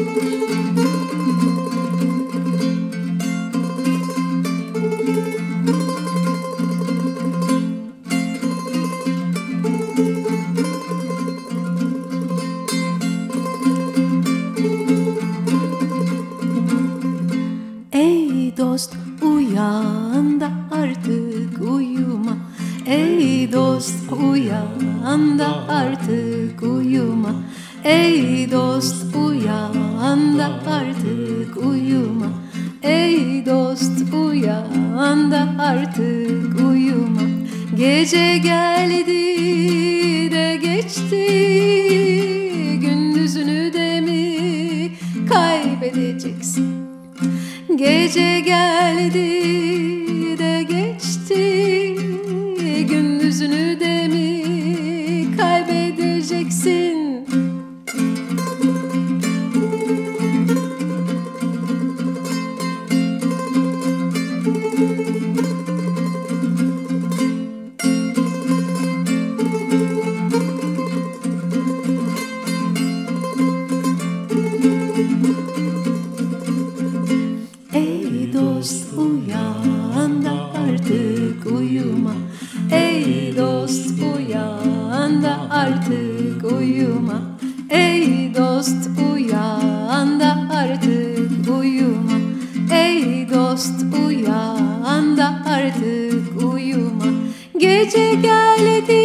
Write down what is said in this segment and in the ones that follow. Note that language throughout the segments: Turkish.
Música Sevgili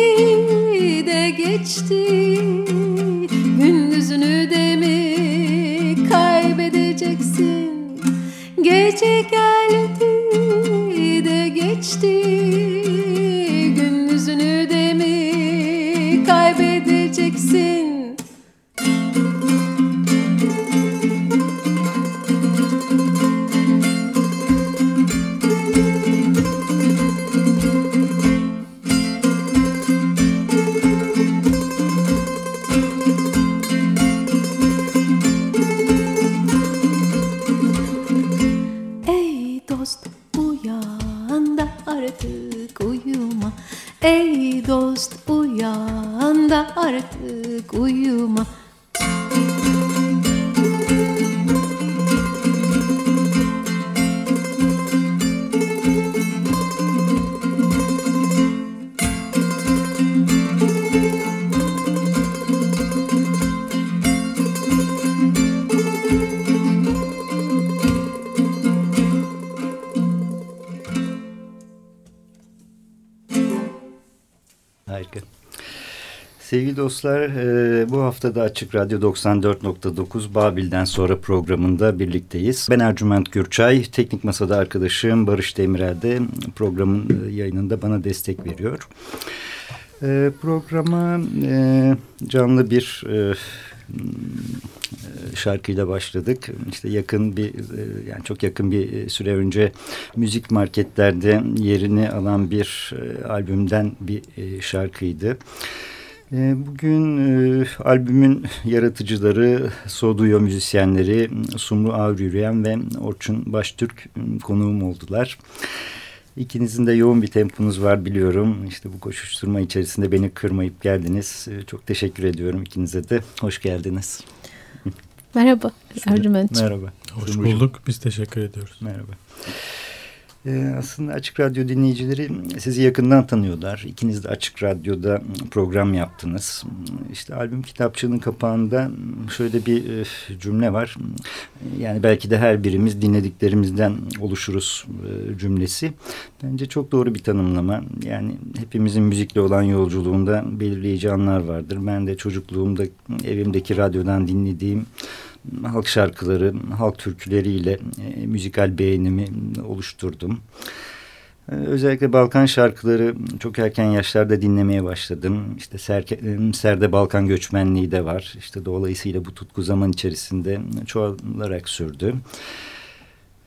dostlar, e, bu hafta da Açık Radyo 94.9 Babil'den sonra programında birlikteyiz. Ben Ercüment Gürçay, teknik masada arkadaşım Barış Demirel de programın e, yayınında bana destek veriyor. E, programa canlı bir şarkıyla başladık. İşte yakın bir yani çok yakın bir süre önce müzik marketlerde yerini alan bir albümden bir şarkıydı. Ee, bugün e, albümün yaratıcıları, Soduyo müzisyenleri Sumru Avrürüyen ve Orçun Baştürk ıı, konuğum oldular. İkinizin de yoğun bir temponuz var biliyorum. İşte bu koşuşturma içerisinde beni kırmayıp geldiniz. Ee, çok teşekkür ediyorum ikinize de. Hoş geldiniz. Merhaba Ercüment. Merhaba. Hoş bulduk. Biz teşekkür ediyoruz. Merhaba. Ee, aslında Açık Radyo dinleyicileri sizi yakından tanıyorlar. İkiniz de Açık Radyo'da program yaptınız. İşte albüm kitapçığının kapağında şöyle bir cümle var. Yani belki de her birimiz dinlediklerimizden oluşuruz e, cümlesi. Bence çok doğru bir tanımlama. Yani hepimizin müzikle olan yolculuğunda belirleyici anlar vardır. Ben de çocukluğumda evimdeki radyodan dinlediğim halk şarkıları, halk türküleriyle e, müzikal beğenimi oluşturdum. E, özellikle Balkan şarkıları çok erken yaşlarda dinlemeye başladım. İşte Serke, e, Serde Balkan göçmenliği de var. İşte dolayısıyla bu tutku zaman içerisinde çoğalarak sürdü.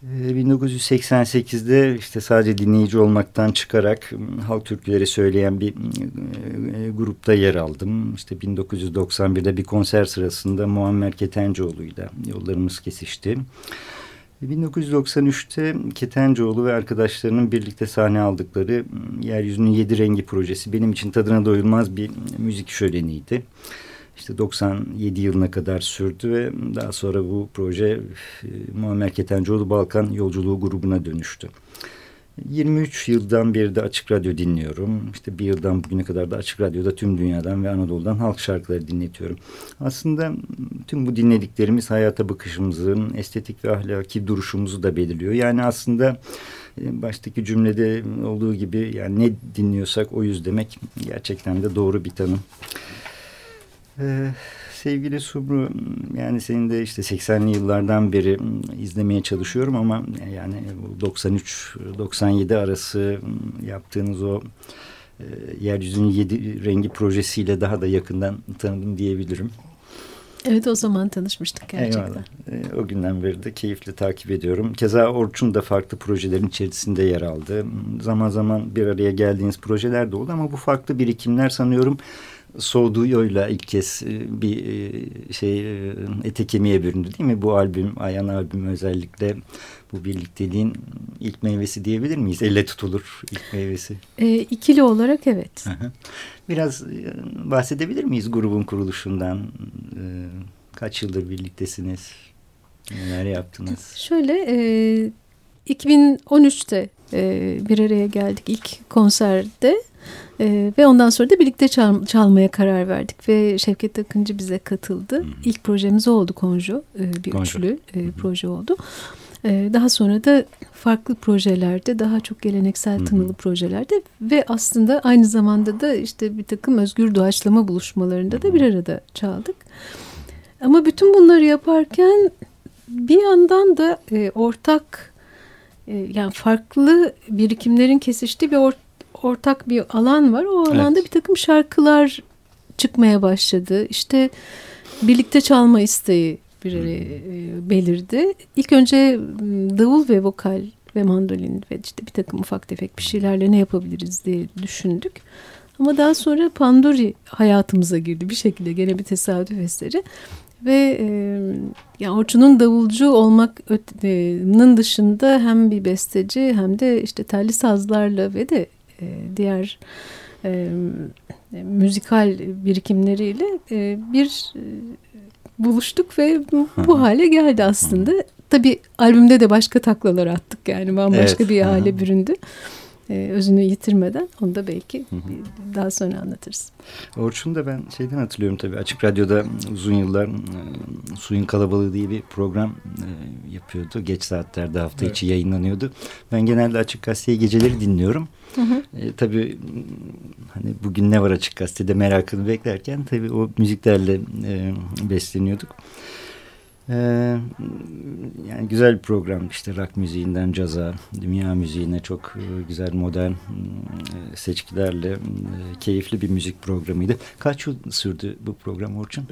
1988'de ee, işte sadece dinleyici olmaktan çıkarak ıı, halk türküleri söyleyen bir ıı, ıı, grupta yer aldım. İşte 1991'de bir konser sırasında Muammer Ketencoğlu'yla yollarımız kesişti. 1993'te Ketencoğlu ve arkadaşlarının birlikte sahne aldıkları Yeryüzünün Yedi Rengi projesi benim için tadına doyulmaz bir müzik şöleniydi. İşte 97 yılına kadar sürdü ve daha sonra bu proje e, Muammer Ketencoğlu Balkan Yolculuğu grubuna dönüştü. 23 yıldan beri de Açık Radyo dinliyorum. İşte bir yıldan bugüne kadar da Açık Radyo'da tüm dünyadan ve Anadolu'dan halk şarkıları dinletiyorum. Aslında tüm bu dinlediklerimiz hayata bakışımızın estetik ve ahlaki duruşumuzu da belirliyor. Yani aslında e, baştaki cümlede olduğu gibi yani ne dinliyorsak o yüz demek gerçekten de doğru bir tanım. Ee, sevgili Subru yani senin de işte 80'li yıllardan beri izlemeye çalışıyorum ama yani 93-97 arası yaptığınız o e, Yeryüzünün Yedi Rengi projesiyle daha da yakından tanıdım diyebilirim. Evet o zaman tanışmıştık gerçekten. Eyvallah. E, o günden beri de keyifle takip ediyorum. Keza Orçun da farklı projelerin içerisinde yer aldı. Zaman zaman bir araya geldiğiniz projeler de oldu ama bu farklı birikimler sanıyorum Soğuduyo'yla ilk kez e, bir e, şey e, ete kemiğe büründü değil mi? Bu albüm, Ayan albüm özellikle bu birlikteliğin ilk meyvesi diyebilir miyiz? Elle tutulur ilk meyvesi. E, ikili olarak evet. Biraz bahsedebilir miyiz grubun kuruluşundan? E, kaç yıldır birliktesiniz? Neler yaptınız? Şöyle e, 2013'te e, bir araya geldik ilk konserde. Ee, ve ondan sonra da birlikte çal, çalmaya karar verdik ve Şevket Akıncı bize katıldı. Hı -hı. İlk projemiz oldu Konjo, ee, bir Konjo. üçlü e, proje oldu. Ee, daha sonra da farklı projelerde, daha çok geleneksel tınılı Hı -hı. projelerde ve aslında aynı zamanda da işte bir takım özgür doğaçlama buluşmalarında Hı -hı. da bir arada çaldık. Ama bütün bunları yaparken bir yandan da e, ortak e, yani farklı birikimlerin kesiştiği bir ortak bir alan var. O alanda evet. bir takım şarkılar çıkmaya başladı. İşte birlikte çalma isteği bir e, belirdi. İlk önce davul ve vokal ve mandolin ve işte bir takım ufak tefek bir şeylerle ne yapabiliriz diye düşündük. Ama daha sonra Pandori hayatımıza girdi bir şekilde gene bir tesadüf eseri. Ve e, yani Orçun'un davulcu olmak'nın dışında hem bir besteci hem de işte telli sazlarla ve de diğer e, müzikal birikimleriyle e, bir e, buluştuk ve bu, bu hale geldi aslında. Tabii albümde de başka taklalar attık yani bambaşka evet. bir hale büründü e, özünü yitirmeden onu da belki hı hı. daha sonra anlatırız. Orçun da ben şeyden hatırlıyorum tabii Açık Radyo'da uzun yıllar Suyun Kalabalığı diye bir program e, yapıyordu. Geç saatlerde hafta evet. içi yayınlanıyordu. Ben genelde Açık Gazete'yi geceleri dinliyorum. Hı hı. E, tabii hani bugün ne var Açık Gazete'de merakını beklerken tabii o müziklerle e, besleniyorduk. Ee, yani güzel bir program işte rock müziğinden caza, dünya müziğine çok e, güzel modern e, seçkilerle e, keyifli bir müzik programıydı. Kaç yıl sürdü bu program Orçun?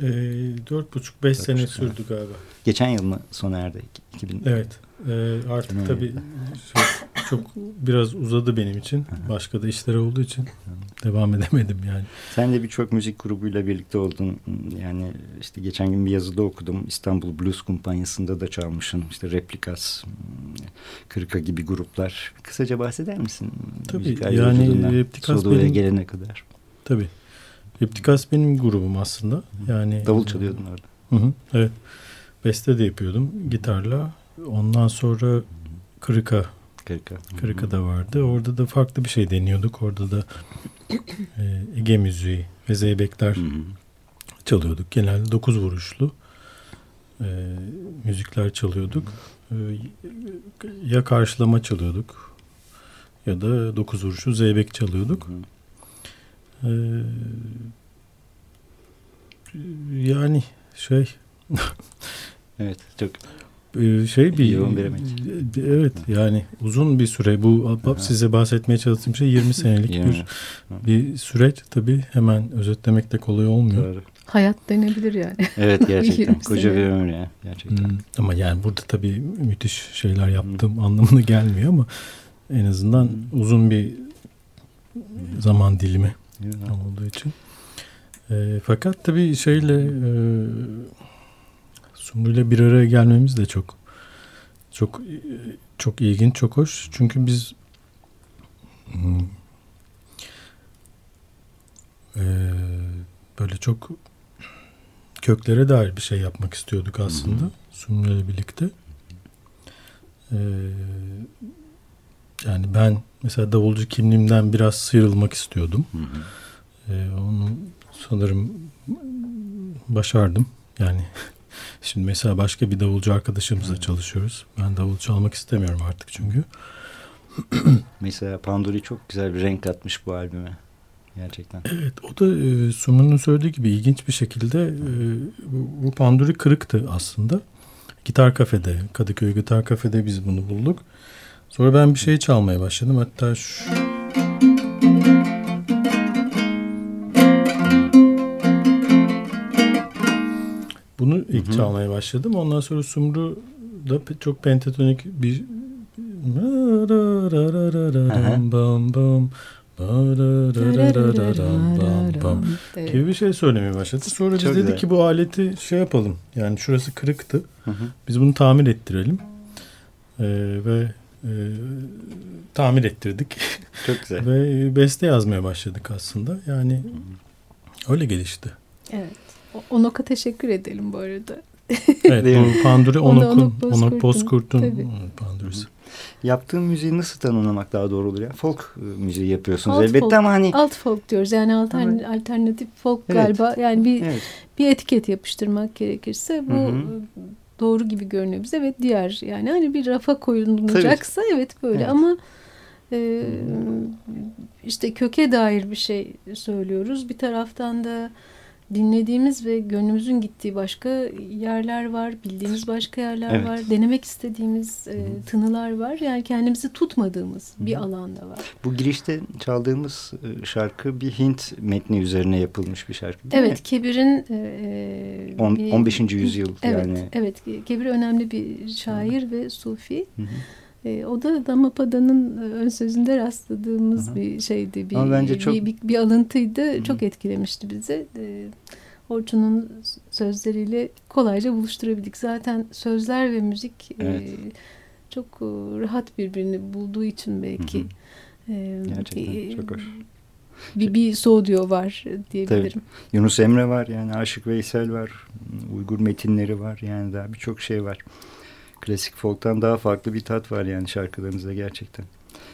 Dört buçuk beş sene sürdü galiba. Geçen yıl mı sona erdi? 2000... Evet. E, artık tabii şey, çok biraz uzadı benim için. Başka da işler olduğu için devam edemedim yani. Sen de birçok müzik grubuyla birlikte oldun. Yani işte geçen gün bir yazıda okudum. İstanbul Blues Kumpanyası'nda da çalmışsın. İşte Replikas, Kırka gibi gruplar. Kısaca bahseder misin? Tabii yani Replikas benim... gelene kadar. Tabii. Replikas benim grubum aslında. Yani Davul çalıyordun orada. Hı hı, evet. Beste de yapıyordum gitarla. Ondan sonra Kırıka Kırıka. Kırıka da vardı. Orada da farklı bir şey deniyorduk. Orada da e, Ege müziği ve zeybekler çalıyorduk. Genelde dokuz vuruşlu e, müzikler çalıyorduk. E, ya karşılama çalıyorduk ya da dokuz vuruşlu zeybek çalıyorduk. E, yani şey evet çok şey bir evet yani uzun bir süre bu Aha. size bahsetmeye çalıştığım şey 20 senelik bir bir süreç tabi hemen özetlemek de kolay olmuyor. Doğru. Hayat denebilir yani. Evet gerçekten koca bir ömür ya gerçekten. Hmm, ama yani burada tabi müthiş şeyler yaptığım hmm. anlamına gelmiyor ama en azından hmm. uzun bir zaman dilimi hmm. olduğu için. E, fakat tabi şeyle e, Sumru'yla bir araya gelmemiz de çok çok çok ilginç, çok hoş. Çünkü biz hmm, e, böyle çok köklere dair bir şey yapmak istiyorduk aslında. İle birlikte. Ee, yani ben mesela davulcu kimliğimden biraz sıyrılmak istiyordum. Hı hı. Ee, onu sanırım başardım. Yani şimdi mesela başka bir davulcu arkadaşımızla çalışıyoruz. Ben davul çalmak istemiyorum artık çünkü. Mesela Panduri çok güzel bir renk katmış bu albüme. Gerçekten. Evet o da e, Sumru'nun söylediği gibi ilginç bir şekilde e, bu, bu Panduri kırıktı aslında. Gitar kafede, Kadıköy Gitar Kafede biz bunu bulduk. Sonra ben bir şey çalmaya başladım. Hatta şu... Bunu ilk Hı hı. çalmaya başladım. Ondan sonra Sumru da çok pentatonik bir bam gibi bir şey söylemeye başladı. Sonra biz dedik güzel. ki bu aleti şey yapalım. Yani şurası kırıktı. Hı hı. Biz bunu tamir ettirelim. Ee, ve e, tamir ettirdik. Çok güzel. ve beste yazmaya başladık aslında. Yani öyle gelişti. Evet. Onok'a teşekkür edelim bu arada. Evet bu Panduri Onu- Onok'un, Onok Bozkurt'un, Onok tabii. Pandurisi. Yaptığın müziği nasıl tanımlamak daha doğru olur ya? Folk e, müziği yapıyorsunuz Alt elbette folk. ama hani... Alt folk diyoruz. Yani altern, alternatif folk Evet. galiba. Yani bir Evet. bir etiket yapıştırmak gerekirse bu Hı hı. doğru gibi görünüyor bize. Evet diğer yani hani bir rafa koyulacaksa evet böyle Evet. ama e, işte köke dair bir şey söylüyoruz. Bir taraftan da dinlediğimiz ve gönlümüzün gittiği başka yerler var. Bildiğimiz başka yerler Evet. var. Denemek istediğimiz e, tınılar var. Yani kendimizi tutmadığımız bir alanda var. Bu girişte çaldığımız e, şarkı bir Hint metni üzerine yapılmış bir şarkı değil Evet, mi? Kebir'in e, On- bir- 15. yüzyıl evet, yani. Evet, Kebir önemli bir şair ve sufi. Hı hı. E, o da Dhammapada'nın e, ön sözünde rastladığımız Hı hı. bir şeydi. Bir, Ama bence çok- bir, bir, bir alıntıydı. Hı hı. Çok etkilemişti bizi. E, Orçun'un sözleriyle kolayca buluşturabildik. Zaten sözler ve müzik e, Evet. çok e, rahat birbirini bulduğu için belki. Hı hı. e, Gerçekten bir- çok hoş. Bir, bir soğudiyor var diyebilirim. Yunus Emre var yani Aşık Veysel var. Uygur metinleri var yani daha birçok şey var. Klasik folk'tan daha farklı bir tat var yani şarkılarınızda gerçekten.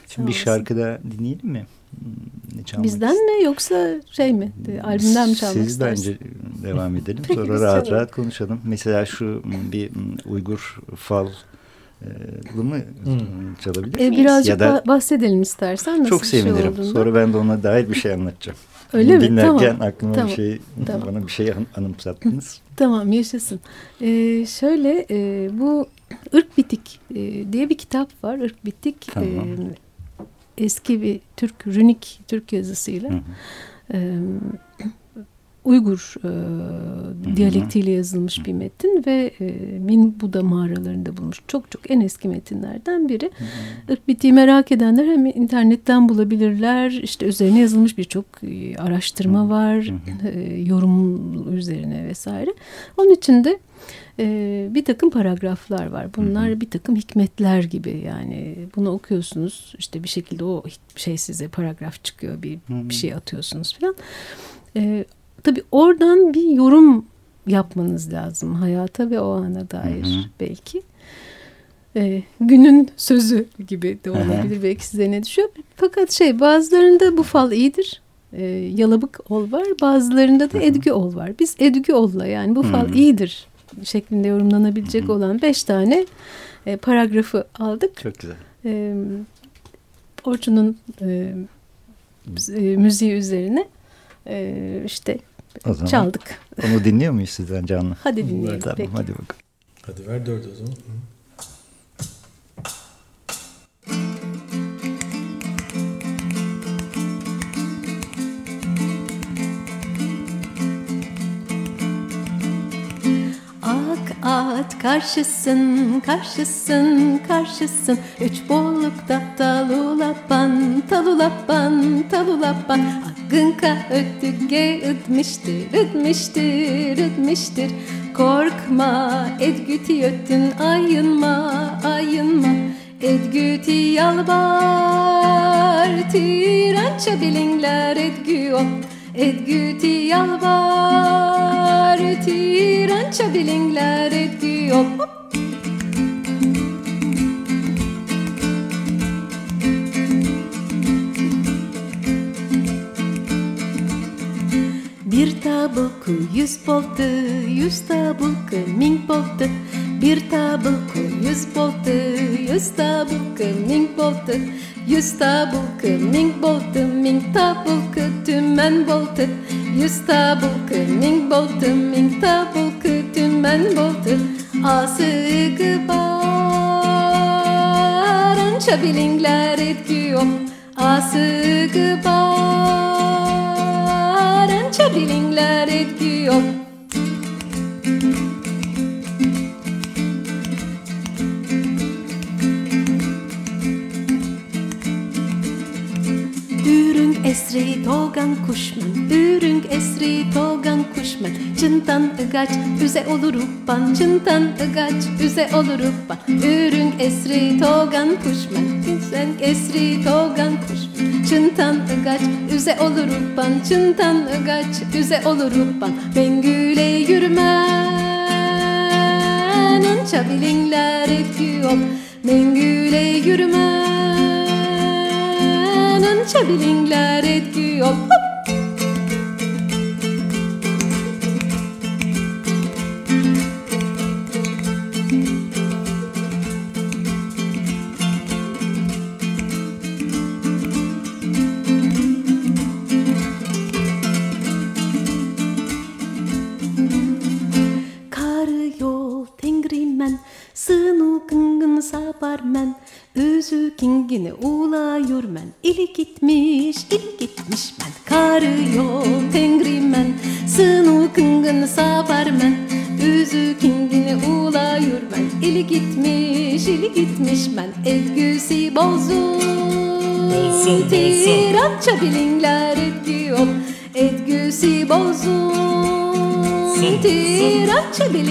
Şimdi bir şarkı da dinleyelim mi? Hmm, Ne çalmak Bizden mi yoksa şey mi? De, albümden mi çalmak Siz istersin? bence devam edelim. Peki, Sonra rahat çalalım. rahat konuşalım. Mesela şu m, bir m, Uygur fal e, mı Hmm. çalabilir E, miyiz? birazcık ya da ba- bahsedelim istersen nasıl çok bir şey sevinirim. olduğunu. Sonra ben de ona dair bir şey anlatacağım. Öyle mi? Dinlerken Tamam. aklıma Tamam. bir şey Tamam. bana bir şey an- anımsattınız. Tamam yaşasın. Ee, şöyle e, bu Irk Bitik e, diye bir kitap var. Irk Bitik Tamam. e, eski bir Türk runik Türk yazısıyla Hı hı. e, Uygur e, diyalektiyle yazılmış bir metin ve e, Min Buda mağaralarında bulmuş. Çok çok en eski metinlerden biri. Bitik'i merak edenler hem internetten bulabilirler. İşte üzerine yazılmış birçok e, araştırma var. e, yorum üzerine vesaire. Onun içinde e, bir takım paragraflar var. Bunlar bir takım hikmetler gibi yani bunu okuyorsunuz işte bir şekilde o şey size paragraf çıkıyor bir, bir şey atıyorsunuz falan. E, tabii oradan bir yorum yapmanız lazım hayata ve o ana dair Hı hı. belki. E, günün sözü gibi de olabilir belki size ne düşüyor. Fakat şey bazılarında bu fal iyidir. E, yalabık ol var. Bazılarında da edgü ol var. Biz edgü olla yani bu fal Hı. iyidir şeklinde yorumlanabilecek Hı. olan beş tane e, paragrafı aldık. Çok güzel. E, Orçun'un e, müziği üzerine e, işte O zaman çaldık. onu dinliyor muyuz sizden canlı? Hadi dinleyelim. Tamam peki. hadi bakalım. Hadi ver dört o zaman. Ak at karşısın, karşısın, karşısın. Üç bollukta talulapan, talulapan, talulapan. Akınka ötüge ötmiştir, ötmiştir, ötmiştir. Korkma, edgüti ötün, ayınma, ayınma. Edgüti yalvar, tirança bilingler edgü o. Edgüti yalvar, bilingler tirança bilingler ediyor. Bir tabulku yüz boltu, yüz tabulku ming boltu. Bir tabulku yüz boltu, yüz tabulku ming boltu Yüz tabulku ming boltu, ming tabulku tümen boltu Yüz tabulku ming boltu, ming tabulku tümen boltu Asıgı barança bilingler etkiyor Asıgı barança bilingler etkiyor esri togan kuşman Ürün esri togan kuşman Çıntan ıgaç üze olur uppan. Çıntan ıgaç üze olur uppan. Ürün esri togan kuşman Sen esri togan kuşman Çıntan ıgaç üze olur uppan. Çıntan ıgaç üze olur uppan. Bengüle yürümen Ança bilingler etkiyor. Mengüle yürümen Ança bilingler etkiyor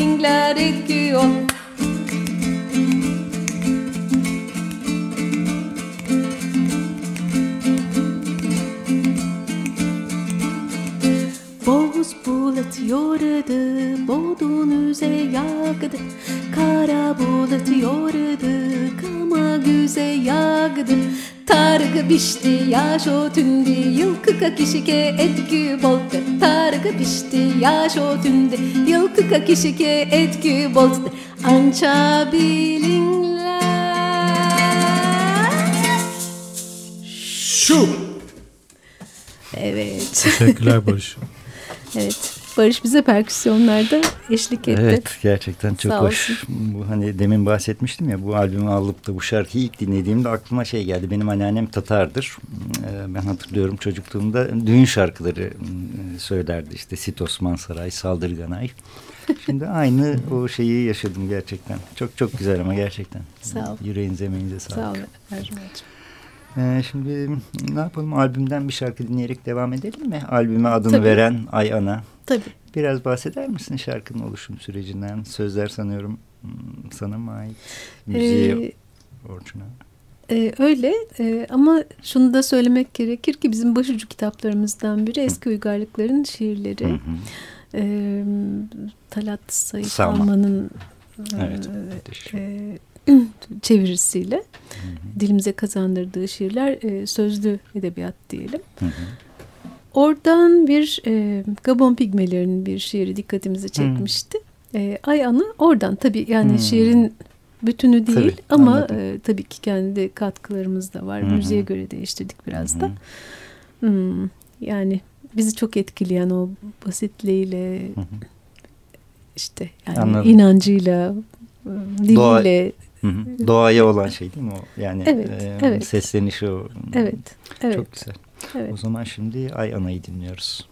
Tirança bilingler etkiyor Boz bulut yordu, bodun üze yağdı Kara bulut yordu, kama güze yağdı Targı bişti, yaş o tündü, yılkıka kişike etki boldu Targı bişti, yaş o tündü, yılkıka kişike etki boldu Ança bilingler Şu. Evet. Teşekkürler Barış. Evet. Barış bize perküsyonlarda eşlik etti. Evet gerçekten çok Sağ hoş. olsun. Bu hani demin bahsetmiştim ya bu albümü alıp da bu şarkıyı ilk dinlediğimde aklıma şey geldi. Benim anneannem Tatar'dır. Ee, Ben hatırlıyorum çocukluğumda düğün şarkıları e, söylerdi işte Sit Osman Saray, Saldırganay. Şimdi aynı o şeyi yaşadım gerçekten. Çok çok güzel ama gerçekten. Sağ ol. Yüreğinize emeğinize sağlık. Sağ olun Ercüment'ciğim. Ee, şimdi ne yapalım albümden bir şarkı dinleyerek devam edelim mi? Albüme adını Tabii. veren Ay Ana. Tabii. Biraz bahseder misin şarkının oluşum sürecinden? Sözler sanıyorum hmm, sana mı ait? Müziği Ee, orijinal. e, öyle e, ama şunu da söylemek gerekir ki bizim başucu kitaplarımızdan biri eski uygarlıkların şiirleri. Hı hı. E, Talat Sayı Salman. Salman'ın Evet. e, e, çevirisiyle dilimize kazandırdığı şiirler e, sözlü edebiyat diyelim. Hı hı. Oradan bir e, Gabon pigmelerinin bir şiiri dikkatimizi çekmişti. E, Ay Ana oradan tabii yani Hmm. şiirin bütünü değil Tabii, ama anladım. e, tabii ki kendi katkılarımız da var. Hı hı. Müziğe göre değiştirdik biraz Hı da. hı. Hmm, yani bizi çok etkileyen o basitliğiyle Hı hı. işte yani Anladım. inancıyla diliyle Hı hı. Doğaya olan şey değil mi o? Yani Evet, e, evet. seslenişi o. evet evet Çok güzel. evet. O zaman şimdi Ay Ana'yı dinliyoruz.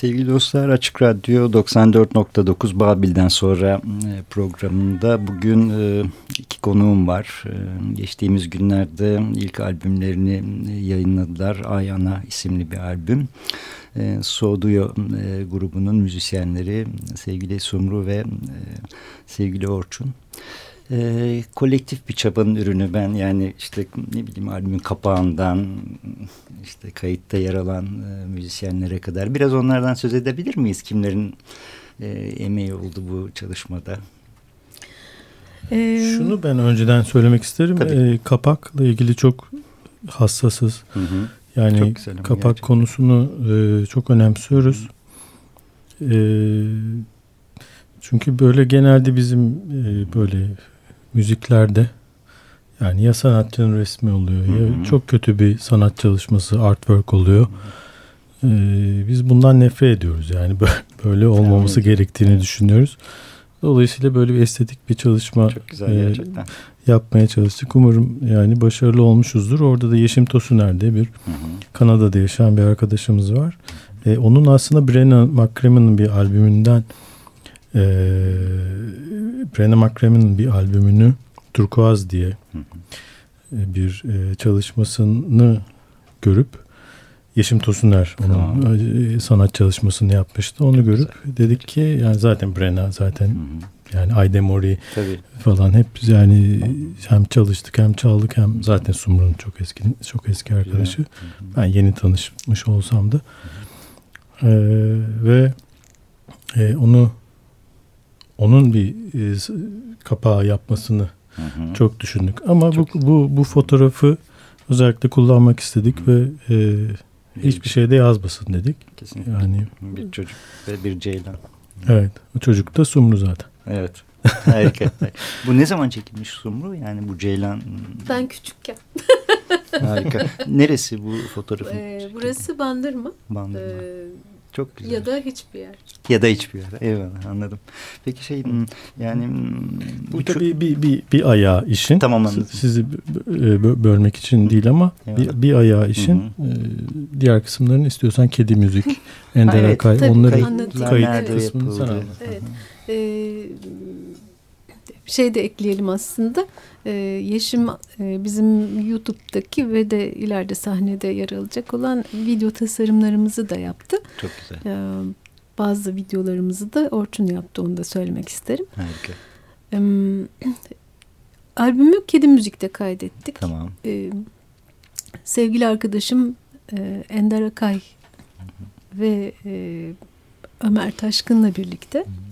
Sevgili dostlar Açık Radyo 94.9 Babil'den sonra e, programında bugün e, iki konuğum var. E, geçtiğimiz günlerde ilk albümlerini yayınladılar. Ayana isimli bir albüm. Soğuduyo grubunun müzisyenleri sevgili Sumru ve sevgili Orçun e, kolektif bir çabanın ürünü ben yani işte ne bileyim albümün kapağından işte kayıtta yer alan e, müzisyenlere kadar biraz onlardan söz edebilir miyiz kimlerin e, emeği oldu bu çalışmada? Ee, Şunu ben önceden söylemek isterim e, kapakla ilgili çok hassasız hı hı. yani çok kapak gerçekten. konusunu e, çok önemsiyoruz. E, çünkü böyle genelde bizim e, böyle müziklerde yani ya sanatçının resmi oluyor Hı-hı. ya çok kötü bir sanat çalışması artwork oluyor. Ee, biz bundan nefret ediyoruz yani böyle olmaması evet. gerektiğini düşünüyoruz. Dolayısıyla böyle bir estetik bir çalışma çok güzel, e, yapmaya çalıştık. Umarım yani başarılı olmuşuzdur. Orada da Yeşim Tosuner'de bir Hı-hı. Kanada'da yaşayan bir arkadaşımız var. E, onun aslında Brennan McCrimmon'ın bir albümünden e, Brenna McCramm'ın bir albümünü Turkuaz diye e, bir e, çalışmasını görüp Yeşim Tosuner onun tamam. E, sanat çalışmasını yapmıştı. Onu görüp dedik ki yani zaten Brenna zaten Yani Aydemori falan hep yani hem çalıştık hem çaldık hem zaten Sumru'nun çok eski çok eski arkadaşı. Ben yeni tanışmış olsam da. Ee, ve e, onu onun bir e, kapağı yapmasını hı hı. çok düşündük. Ama çok bu, bu bu fotoğrafı özellikle kullanmak istedik hı. ve e, hiçbir şeyde yazmasın dedik. Kesinlikle. Yani bir çocuk ve bir ceylan. Evet. O çocuk da Sumru zaten. Evet. Harika. bu ne zaman çekilmiş Sumru? Yani bu Ceylan... Ben küçükken. Harika. Neresi bu fotoğrafın? Ee, burası Bandırma. Bandırma. Ee, çok güzel. Ya da hiçbir yer. Ya da hiçbir yer. Eyvallah anladım. Peki şey hmm, yani hmm, bu bir tabii bir, bir, bir ayağı işin. Tamam anladım. Sizi bölmek için değil ama bir, bir ayağı işin. Hı hı. Ee, diğer kısımlarını istiyorsan kedi müzik, Ender evet, Akay onları kayıt kısmını sen. Evet. Ee, şey de ekleyelim aslında. Ee, Yeşim e, bizim YouTube'daki ve de ileride sahnede yer alacak olan video tasarımlarımızı da yaptı. Çok güzel. Ee, bazı videolarımızı da Orçun yaptı onu da söylemek isterim. Harika. Ee, albümü Kedi Müzik'te kaydettik. Tamam. Ee, sevgili arkadaşım e, Ender Akay hı hı. ve e, Ömer Taşkın'la birlikte hı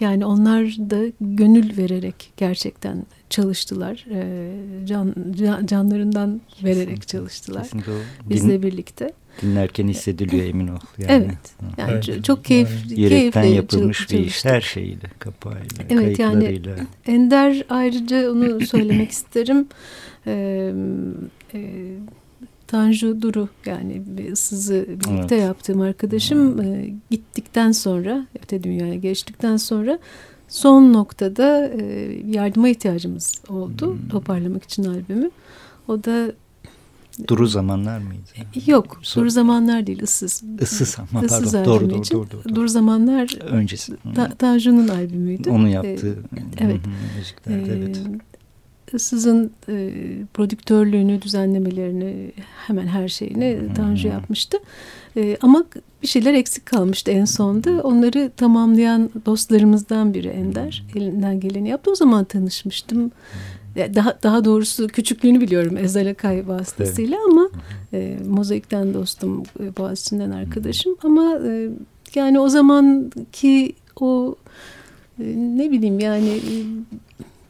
yani onlar da gönül vererek gerçekten çalıştılar. Can, can canlarından vererek çalıştılar. Bizle birlikte. Dinlerken hissediliyor emin ol. Yani. Evet. Yani evet. çok keyif, yani. Yürekten keyifle yapılmış bir iş. Her şeyiyle, kapağıyla, evet, kayıtlarıyla. Yani Ender ayrıca onu söylemek isterim. Ee, e, Tanju Duru yani ıssızı birlikte evet. yaptığım arkadaşım e, gittikten sonra öte dünyaya geçtikten sonra son noktada e, yardıma ihtiyacımız oldu hmm. toparlamak için albümü. O da Duru zamanlar mıydı? Yok, Sor Duru zamanlar değil, ıssız. Issız ama ıssız pardon. Doğru, doğru, doğru, doğru. Duru zamanlar öncesi. Ta Tanju'nun albümüydü. Onu yaptı. Ee, evet. Müziklerde, evet. Issız'ın e, prodüktörlüğünü, düzenlemelerini, hemen her şeyini hmm. Tanju yapmıştı. E, ama bir şeyler eksik kalmıştı en sonda. Onları tamamlayan dostlarımızdan biri Ender. Elinden geleni yaptı. O zaman tanışmıştım. Daha, daha doğrusu küçüklüğünü biliyorum Ezel Akay vasıtasıyla evet. ama e, Mozaik'ten dostum, e, Boğaziçi'nden arkadaşım. Ama e, yani o zamanki o e, ne bileyim yani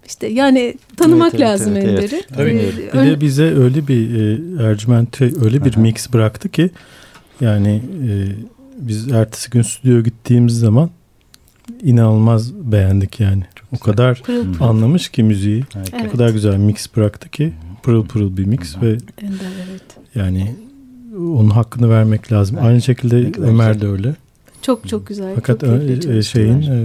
işte yani tanımak evet, evet, lazım evet, Ender'i. Evet. Tabii. Ee, bir de bize öyle bir e, Ercüment'e öyle bir Aha. mix bıraktı ki yani e, biz ertesi gün stüdyoya gittiğimiz zaman inanılmaz beğendik yani. Çok o kadar pırıl pırıl. anlamış ki müziği. Evet. O kadar güzel mix bıraktı ki pırıl pırıl bir mix ve Ender, evet. yani onun hakkını vermek lazım. Evet. Aynı şekilde Ömer de öyle. Çok çok güzel. Fakat çok e, şeyin e,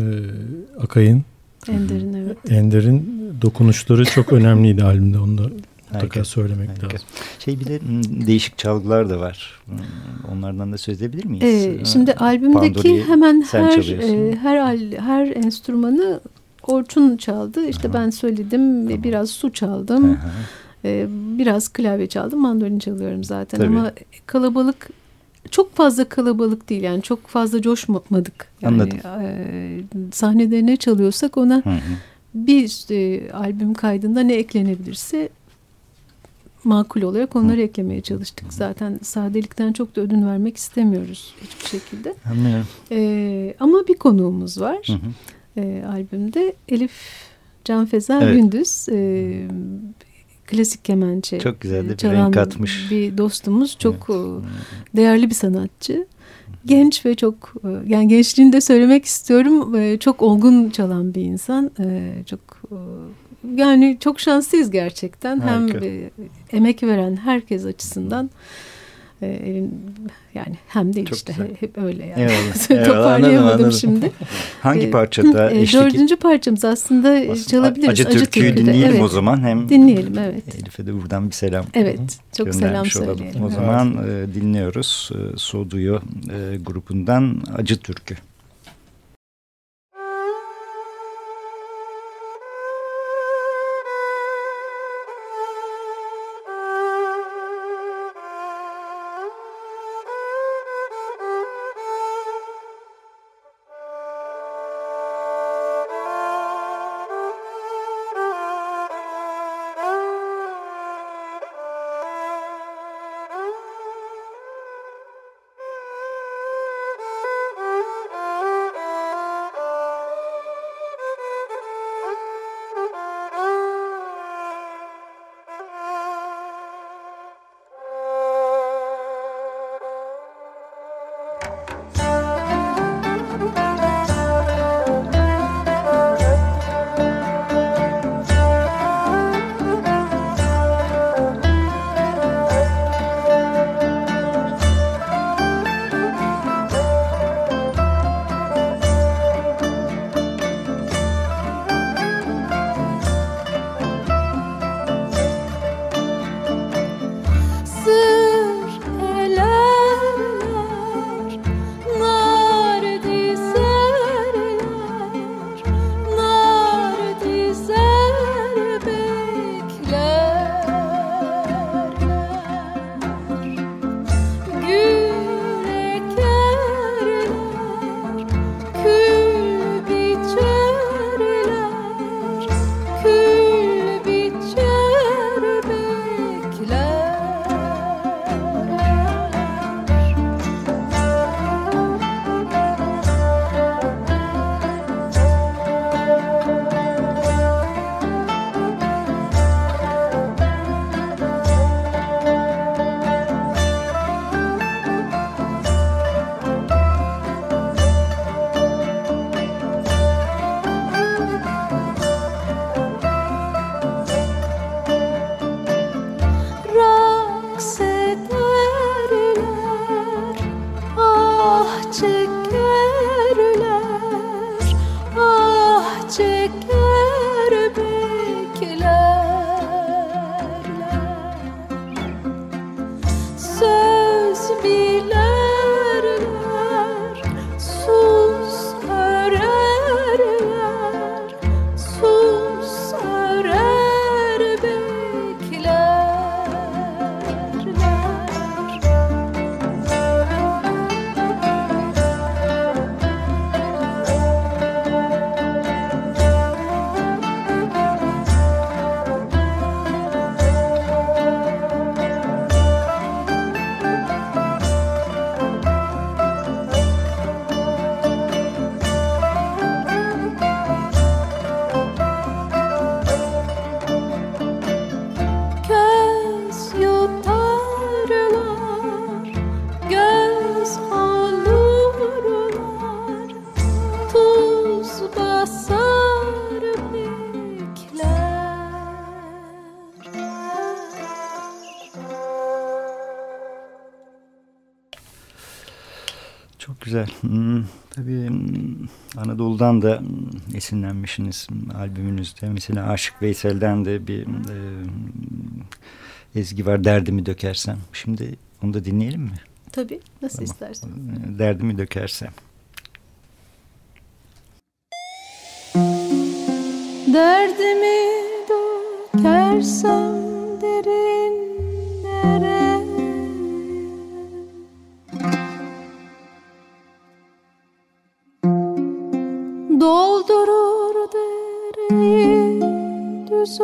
Akay'ın Ender'in evet. Ender'in dokunuşları çok önemliydi albümde onu da mutlaka söylemek harika. lazım. Şey bir de değişik çalgılar da var. Onlardan da söz edebilir miyiz? Ee, şimdi albümdeki Pandori'yi hemen her e, her her enstrümanı Orçun çaldı. İşte Aha. ben söyledim tamam. biraz su çaldım. Aha. Ee, biraz klavye çaldım. Mandolin çalıyorum zaten Tabii. ama kalabalık çok fazla kalabalık değil yani çok fazla coşmadık. Yani, Anladım. E, sahnede ne çalıyorsak ona hı hı. bir e, albüm kaydında ne eklenebilirse makul olarak onları hı. eklemeye çalıştık. Zaten sadelikten çok da ödün vermek istemiyoruz hiçbir şekilde. Anlıyorum. E, ama bir konuğumuz var hı hı. E, albümde Elif Can Feza evet. Gündüz. E, klasik kemençe çok güzel de bir renk katmış. Bir dostumuz çok evet. E, değerli bir sanatçı. Genç ve çok e, yani gençliğini de söylemek istiyorum. E, çok olgun çalan bir insan. Çok yani çok şanslıyız gerçekten. Harika. Hem emek veren herkes açısından e, evin yani hem de işte güzel. hep öyle yani. Evet, Toparlayamadım anladım, anladım. şimdi. Hangi ee, parçada e, eşlik? Dördüncü parçamız aslında, aslında çalabiliriz. Acı, Acı Türkü'yü dinleyelim evet. o zaman. Hem dinleyelim evet. Elif'e de buradan bir selam Evet çok selam söyleyelim. O zaman evet. dinliyoruz. E, Soduyo e, grubundan Acı Türkü. chicken. Anadolu'dan da hmm, esinlenmişsiniz albümünüzde. Mesela Aşık Veysel'den de bir e, ezgi var Derdimi Dökersem. Şimdi onu da dinleyelim mi? Tabii. Nasıl tamam. istersen. Derdimi Dökersem. Derdimi dökersem derinlere Doldurur dereyi düz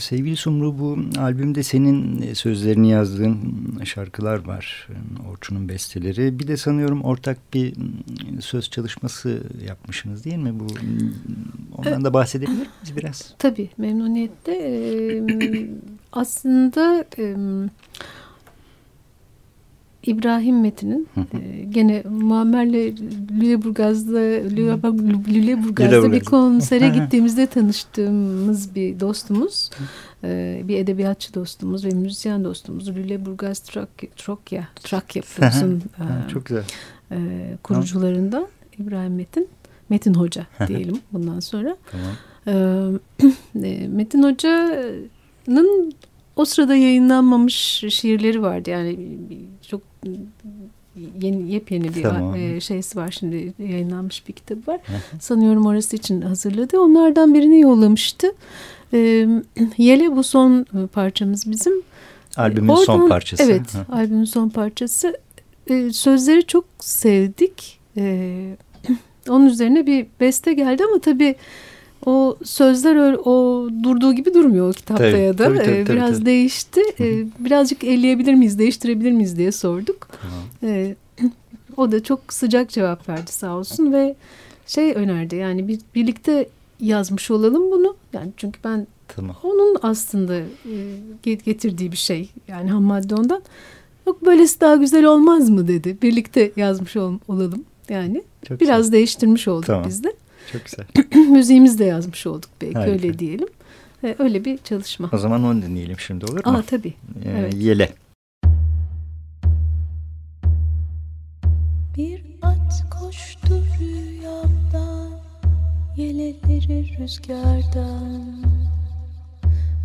sevgili Sumru bu albümde senin e, sözlerini yazdığın şarkılar var. Orçun'un besteleri. Bir de sanıyorum ortak bir söz çalışması yapmışsınız değil mi? Bu Ondan da bahsedebilir miyiz biraz? Tabii memnuniyetle. aslında İbrahim Metin'in e, gene Muammer'le Lüleburgaz'da Lüleburgaz'da bir konsere gittiğimizde tanıştığımız bir dostumuz. E, bir edebiyatçı dostumuz ve müzisyen dostumuz. Lüleburgaz Trakya, Trakya, Trakya Plus'un Çok güzel. E, kurucularından İbrahim Metin. Metin Hoca diyelim bundan sonra. Tamam. E, Metin Hoca'nın o sırada yayınlanmamış şiirleri vardı. Yani yeni yepyeni bir tamam. e, şeysi var şimdi yayınlanmış bir kitabı var. Sanıyorum orası için hazırladı. Onlardan birini yollamıştı. E, Yele bu son parçamız bizim. Albümün Oradan, son parçası. Evet, albümün son parçası. E, sözleri çok sevdik. E, onun üzerine bir beste geldi ama tabii o sözler öyle, o durduğu gibi durmuyor o kitapta tabii, ya da. Tabii, tabii, ee, Biraz tabii. değişti. Ee, birazcık elleyebilir miyiz, değiştirebilir miyiz diye sorduk. Tamam. Ee, o da çok sıcak cevap verdi sağ olsun ve şey önerdi yani bir, birlikte yazmış olalım bunu. Yani çünkü ben tamam. onun aslında e, getirdiği bir şey. Yani ham madde ondan. Yok böylesi daha güzel olmaz mı dedi. Birlikte yazmış ol, olalım yani. Çok Biraz güzel. değiştirmiş olduk tamam. biz de. Çok güzel. Müziğimizi de yazmış olduk belki Harika. öyle diyelim. Ee, öyle bir çalışma. O zaman onu dinleyelim şimdi olur mu? Aa tabii. Ee, evet. Yele. Bir at koştu rüyamda Yeleleri rüzgardan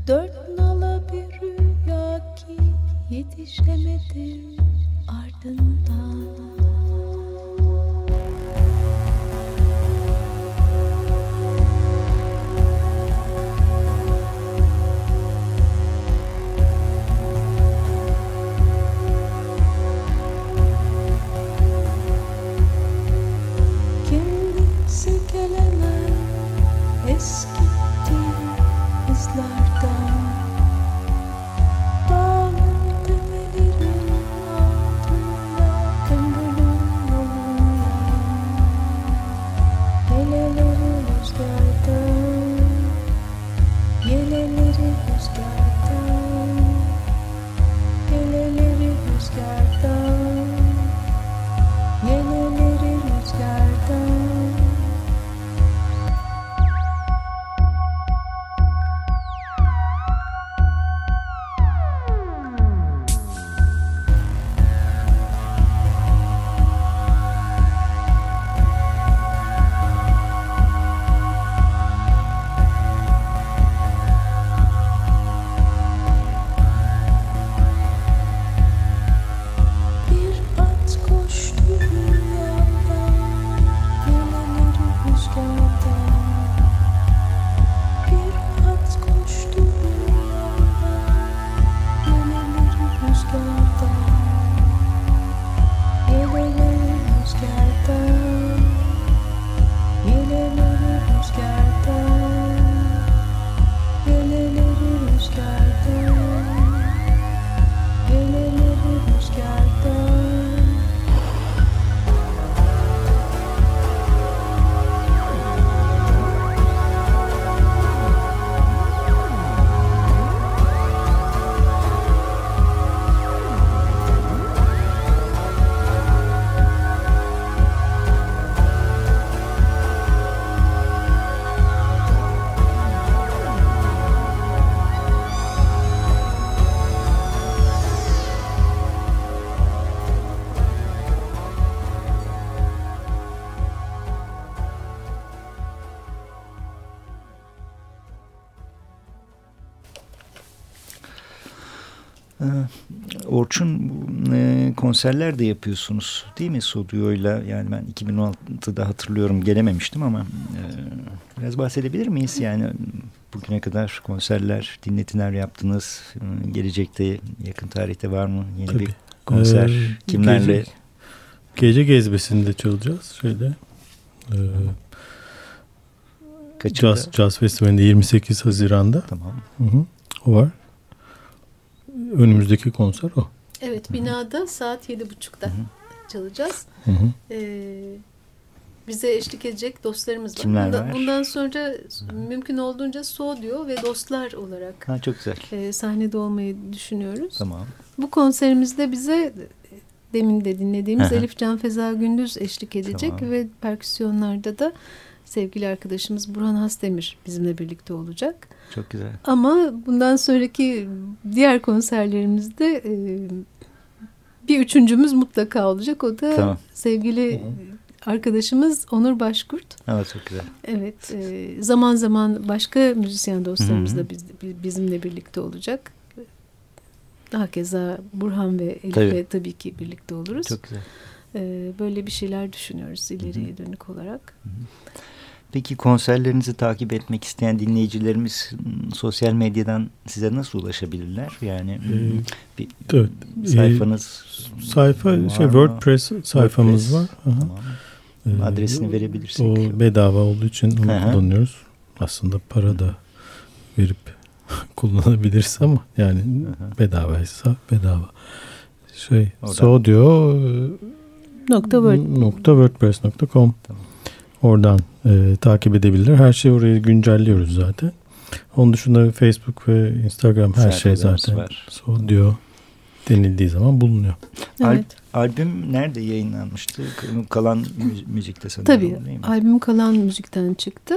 Dört nala bir rüya ki Yetişemedim ardından Orçun e, konserler de yapıyorsunuz değil mi Sodio'yla? Yani ben 2016'da hatırlıyorum gelememiştim ama e, biraz bahsedebilir miyiz? Yani bugüne kadar konserler, dinletiler yaptınız. Gelecekte yakın tarihte var mı yeni Tabii. bir konser? Ee, Kimlerle? Gece, gece gezmesinde çalacağız. Şöyle. E, Kaçında? Jazz, Jazz Festivali'nde 28 Haziran'da. Tamam. Hı hı. O var. Önümüzdeki konser o. Evet binada saat yedi buçukta çalacağız. Hı hı. Ee, bize eşlik edecek dostlarımız var. Kimler Bundan, var? bundan sonra mümkün olduğunca Sodio ve dostlar olarak Ha, çok güzel. e, sahnede olmayı düşünüyoruz. Tamam. Bu konserimizde bize demin de dinlediğimiz Hı hı. Elif Can Feza Gündüz eşlik edecek Tamam. ve perküsyonlarda da sevgili arkadaşımız Burhan Hasdemir bizimle birlikte olacak. Çok güzel. Ama bundan sonraki diğer konserlerimizde e, bir üçüncümüz mutlaka olacak. O da Tamam. sevgili arkadaşımız Onur Başkurt. Evet çok güzel. Evet, e, zaman zaman başka müzisyen dostlarımız Hı hı. da biz, bi- bizimle birlikte olacak. Hakeza Burhan ve Elif'le Tabii. tabii. ki birlikte oluruz. Çok güzel. E, böyle bir şeyler düşünüyoruz ileriye dönük olarak. Peki konserlerinizi takip etmek isteyen dinleyicilerimiz m, sosyal medyadan size nasıl ulaşabilirler? Yani m, Ee, bir Evet. sayfanız Sayfa var şey mı? WordPress sayfamız WordPress. var. Aha. Tamam. Ee, Adresini verebilirsek. O bedava olduğu için onu kullanıyoruz. Aslında para da verip kullanabiliriz ama yani hı. bedavaysa bedava. Şey Oradan- Sodio Nokta Word. nokta wordpress.com Tamam. Oradan e, takip edebilirler. Her şeyi orayı güncelliyoruz zaten. Onun dışında Facebook ve Instagram her şey Sayfalarımız zaten var. Sodio denildiği zaman bulunuyor. Al- Evet. albüm nerede yayınlanmıştı? Kalan mü- müzikte sanırım Tabii. değil mi? Albüm kalan müzikten çıktı.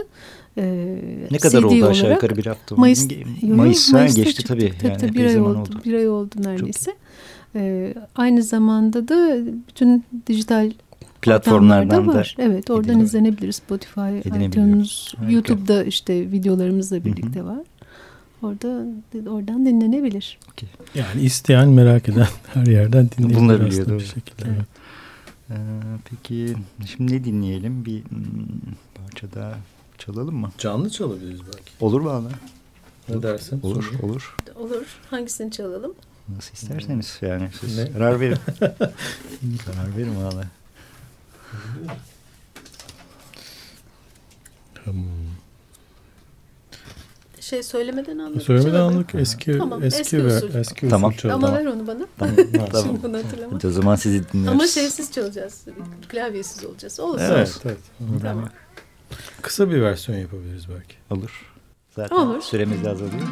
Ee, Ne kadar CD oldu aşağı olarak yukarı bir hafta? mı? Mayıs, Mayıs'a Mayıs'ta geçti çıktık. tabii. Tabii, Yani tabii, bir ay zaman oldu. Bir ay oldu neredeyse. Ee, aynı zamanda da bütün dijital Platformlardan da var. Evet oradan ediniyor. izlenebilir. Spotify, iTunes, Harika. YouTube'da işte videolarımızla birlikte var. Orada oradan dinlenebilir. Yani isteyen merak eden her yerden dinleyebilir Bulunabiliyor, aslında doğru. bir şekilde. Evet. evet. Ee, peki şimdi ne dinleyelim? Bir hmm, parça daha çalalım mı? Canlı çalabiliriz belki. Olur valla. Ne dersin? Olur, olur. Olur. Hangisini çalalım? Nasıl isterseniz yani siz Ne? karar verin. karar verin valla. Şey söylemeden anladık. Söylemeden anladık. Eski Tamam, eski, eski ver, usul. eski usul Tamam. çalalım. Ama ver onu bana. Tamam. tamam. Şimdi bunu hatırlama. O zaman sizi dinliyoruz. Ama şeysiz çalacağız. Klavyesiz olacağız. Olsun. Evet, evet. Tamam. Kısa bir versiyon yapabiliriz belki. Olur. Zaten Olur. süremiz de azalıyor.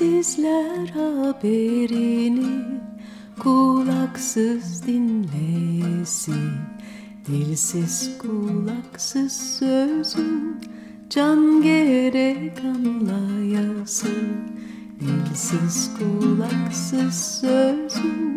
Dilsizler haberini kulaksız dinlesin. Dilsiz kulaksız sözün can gerek anlayasın. Dilsiz kulaksız sözün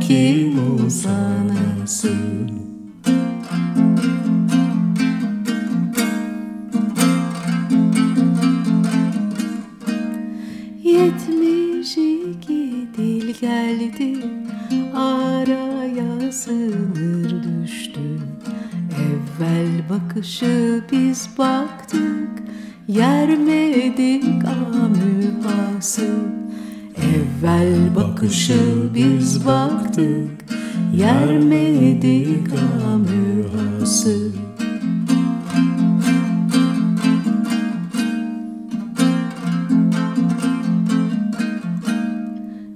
kim uzanası? Yetmiş iki dil geldi Araya sınır düştü Evvel bakışı biz baktık Yermedik amühası Evvel bakışı biz baktık Yermedik amühası.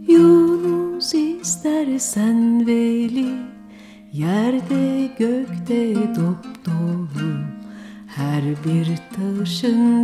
Yunus istersen veli Yerde gökte dop dolu. Her bir taşın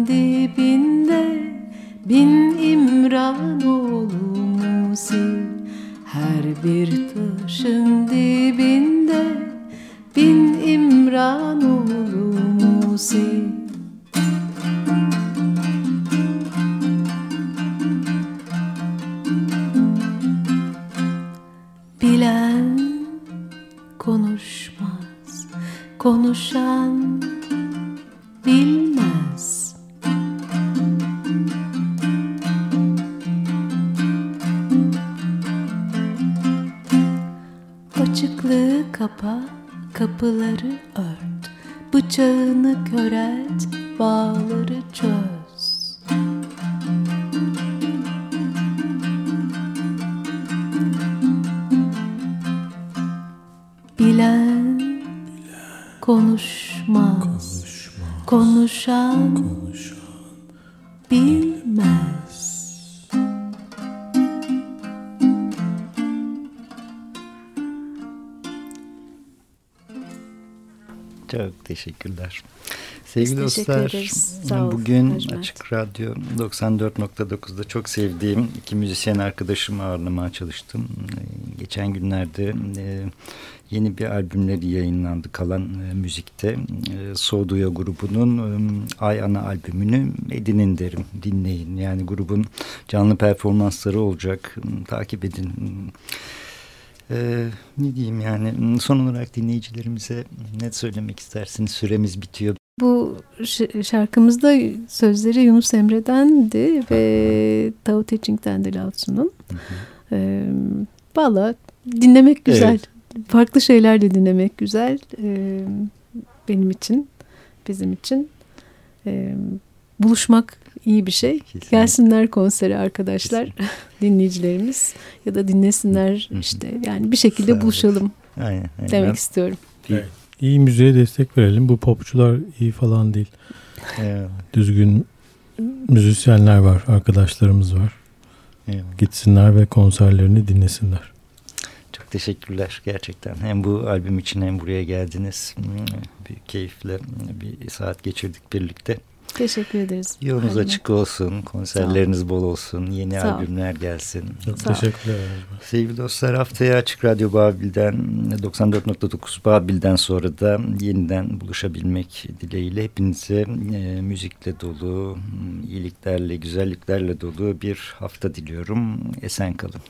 teşekkürler. Sevgili Biz teşekkür dostlar, ol, bugün Necmet. Açık Radyo 94.9'da çok sevdiğim iki müzisyen arkadaşımı ağırlamaya çalıştım. Ee, Geçen günlerde e, yeni bir albümleri yayınlandı kalan e, müzikte. E, Soğuduya grubunun Ay Ana albümünü edinin derim, dinleyin. Yani grubun canlı performansları olacak, takip edin. Ee, ne diyeyim yani son olarak dinleyicilerimize ne söylemek istersiniz? Süremiz bitiyor. Bu şarkımızda sözleri Yunus Emre'dendi ve Tao Te Ching'den de Lao Tzu'nun. Ee, Valla dinlemek güzel. Evet. Farklı şeyler de dinlemek güzel. Ee, benim için, bizim için. Ee, buluşmak iyi bir şey. Kesinlikle. Gelsinler konsere arkadaşlar, dinleyicilerimiz ya da dinlesinler işte. Yani bir şekilde Sağ buluşalım Aynen. aynen. demek istiyorum. Evet. İyi müziğe destek verelim. Bu popçular iyi falan değil. Düzgün müzisyenler var, arkadaşlarımız var. eyvallah. Gitsinler ve konserlerini dinlesinler. Çok teşekkürler gerçekten. Hem bu albüm için hem buraya geldiniz. Hmm, Büyük keyifle bir saat geçirdik birlikte. Teşekkür ederiz. Yolunuz Aynen. açık olsun, konserleriniz bol olsun, yeni Sağ ol. albümler gelsin. Çok Sağ ol. teşekkürler. Sevgili dostlar haftaya Açık Radyo Babil'den 94.9 Babil'den sonra da yeniden buluşabilmek dileğiyle hepinize e, müzikle dolu, iyiliklerle, güzelliklerle dolu bir hafta diliyorum. Esen kalın.